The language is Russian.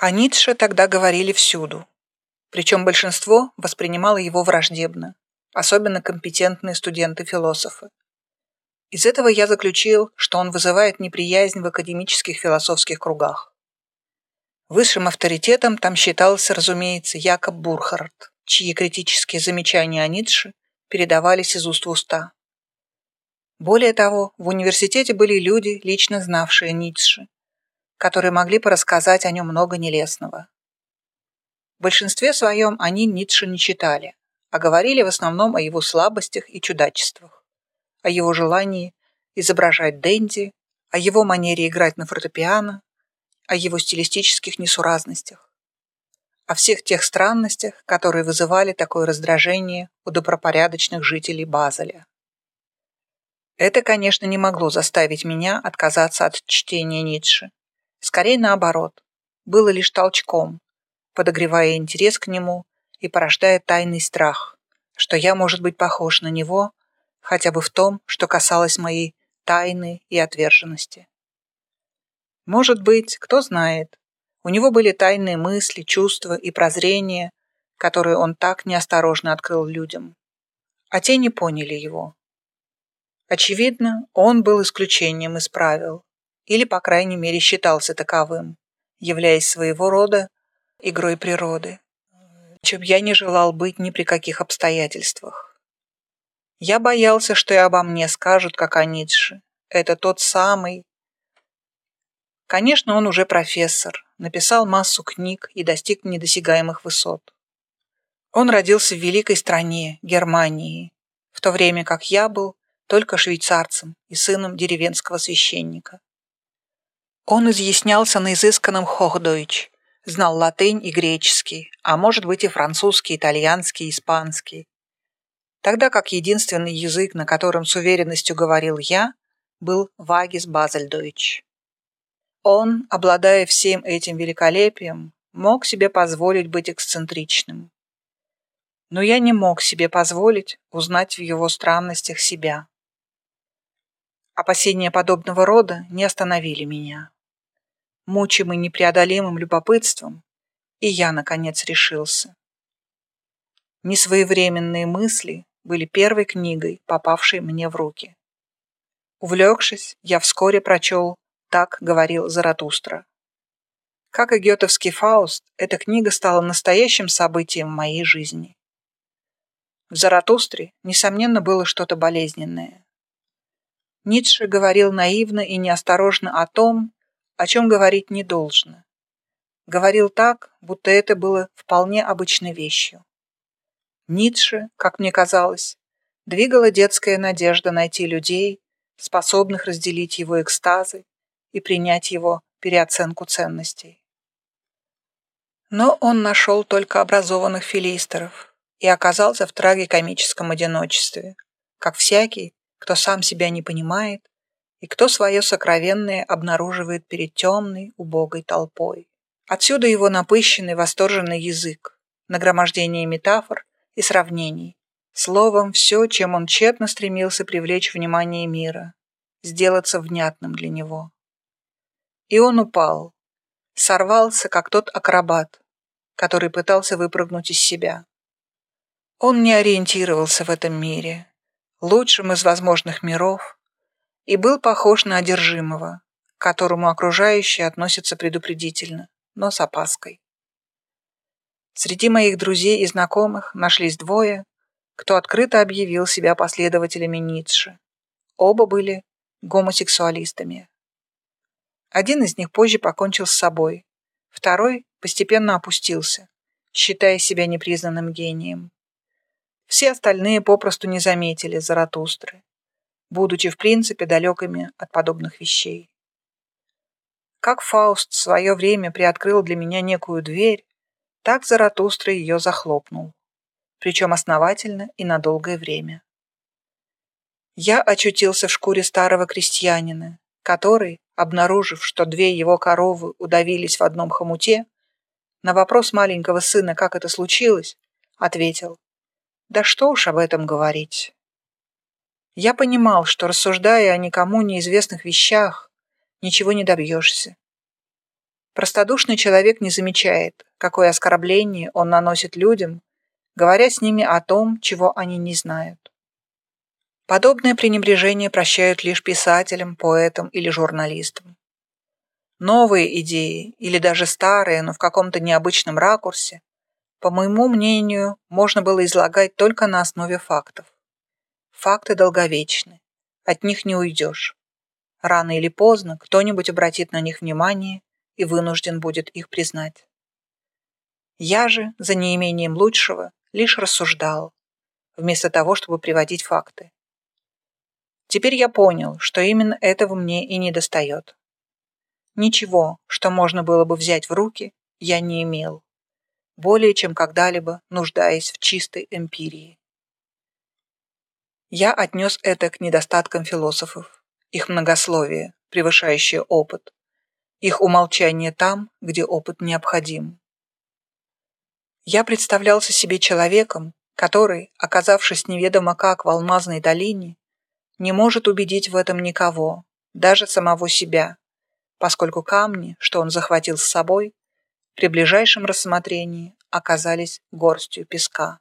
О Ницше тогда говорили всюду, причем большинство воспринимало его враждебно, особенно компетентные студенты-философы. Из этого я заключил, что он вызывает неприязнь в академических философских кругах. Высшим авторитетом там считался, разумеется, Якоб Бурхард, чьи критические замечания о Ницше передавались из уст в уста. Более того, в университете были люди, лично знавшие Ницше, которые могли порассказать о нем много нелестного. В большинстве своем они Ницше не читали, а говорили в основном о его слабостях и чудачествах, о его желании изображать Дэнди, о его манере играть на фортепиано, о его стилистических несуразностях, о всех тех странностях, которые вызывали такое раздражение у добропорядочных жителей Базеля. Это, конечно, не могло заставить меня отказаться от чтения Ницше. Скорее наоборот, было лишь толчком, подогревая интерес к нему и порождая тайный страх, что я, может быть, похож на него, хотя бы в том, что касалось моей тайны и отверженности. Может быть, кто знает, у него были тайные мысли, чувства и прозрения, которые он так неосторожно открыл людям. А те не поняли его. Очевидно, он был исключением из правил, или, по крайней мере, считался таковым, являясь своего рода игрой природы, чем я не желал быть ни при каких обстоятельствах. Я боялся, что и обо мне скажут, как о Ницше. Это тот самый. Конечно, он уже профессор, написал массу книг и достиг недосягаемых высот. Он родился в великой стране, Германии, в то время как я был только швейцарцем и сыном деревенского священника. Он изъяснялся на изысканном хохдойч, знал латынь и греческий, а может быть и французский, итальянский, испанский. Тогда как единственный язык, на котором с уверенностью говорил я, был вагис базельдойч. Он, обладая всем этим великолепием, мог себе позволить быть эксцентричным. Но я не мог себе позволить узнать в его странностях себя. Опасения подобного рода не остановили меня мучимый непреодолимым любопытством, и я, наконец, решился. Несвоевременные мысли были первой книгой, попавшей мне в руки. Увлекшись, я вскоре прочел «Так говорил Заратустра». Как и гетовский Фауст, эта книга стала настоящим событием в моей жизни. В Заратустре, несомненно, было что-то болезненное. Ницше говорил наивно и неосторожно о том, о чем говорить не должно. Говорил так, будто это было вполне обычной вещью. Ницше, как мне казалось, двигала детская надежда найти людей, способных разделить его экстазы и принять его переоценку ценностей. Но он нашел только образованных филистеров и оказался в трагикомическом одиночестве, как всякий, кто сам себя не понимает и кто свое сокровенное обнаруживает перед темной, убогой толпой. Отсюда его напыщенный, восторженный язык, нагромождение метафор и сравнений. Словом, все, чем он тщетно стремился привлечь внимание мира, сделаться внятным для него. И он упал, сорвался, как тот акробат, который пытался выпрыгнуть из себя. Он не ориентировался в этом мире, лучшем из возможных миров, и был похож на одержимого, к которому окружающие относятся предупредительно, но с опаской. Среди моих друзей и знакомых нашлись двое, кто открыто объявил себя последователями Ницше. Оба были гомосексуалистами. Один из них позже покончил с собой, второй постепенно опустился, считая себя непризнанным гением. Все остальные попросту не заметили Заратустры будучи в принципе далекими от подобных вещей. Как Фауст в свое время приоткрыл для меня некую дверь, так Заратустра ее захлопнул, причем основательно и на долгое время. Я очутился в шкуре старого крестьянина, который, обнаружив, что две его коровы удавились в одном хомуте, на вопрос маленького сына, как это случилось, ответил, «Да что уж об этом говорить. Я понимал, что, рассуждая о никому неизвестных вещах, ничего не добьешься. Простодушный человек не замечает, какое оскорбление он наносит людям, говоря с ними о том, чего они не знают. Подобное пренебрежение прощают лишь писателям, поэтам или журналистам. Новые идеи, или даже старые, но в каком-то необычном ракурсе, по моему мнению, можно было излагать только на основе фактов. Факты долговечны, от них не уйдешь. Рано или поздно кто-нибудь обратит на них внимание и вынужден будет их признать. Я же, за неимением лучшего, лишь рассуждал, вместо того, чтобы приводить факты. Теперь я понял, что именно этого мне и не достает. Ничего, что можно было бы взять в руки, я не имел, более чем когда-либо нуждаясь в чистой эмпирии. Я отнес это к недостаткам философов, их многословие, превышающее опыт, их умолчание там, где опыт необходим. Я представлялся себе человеком, который, оказавшись неведомо как в алмазной долине, не может убедить в этом никого, даже самого себя, поскольку камни, что он захватил с собой, при ближайшем рассмотрении оказались горстью песка.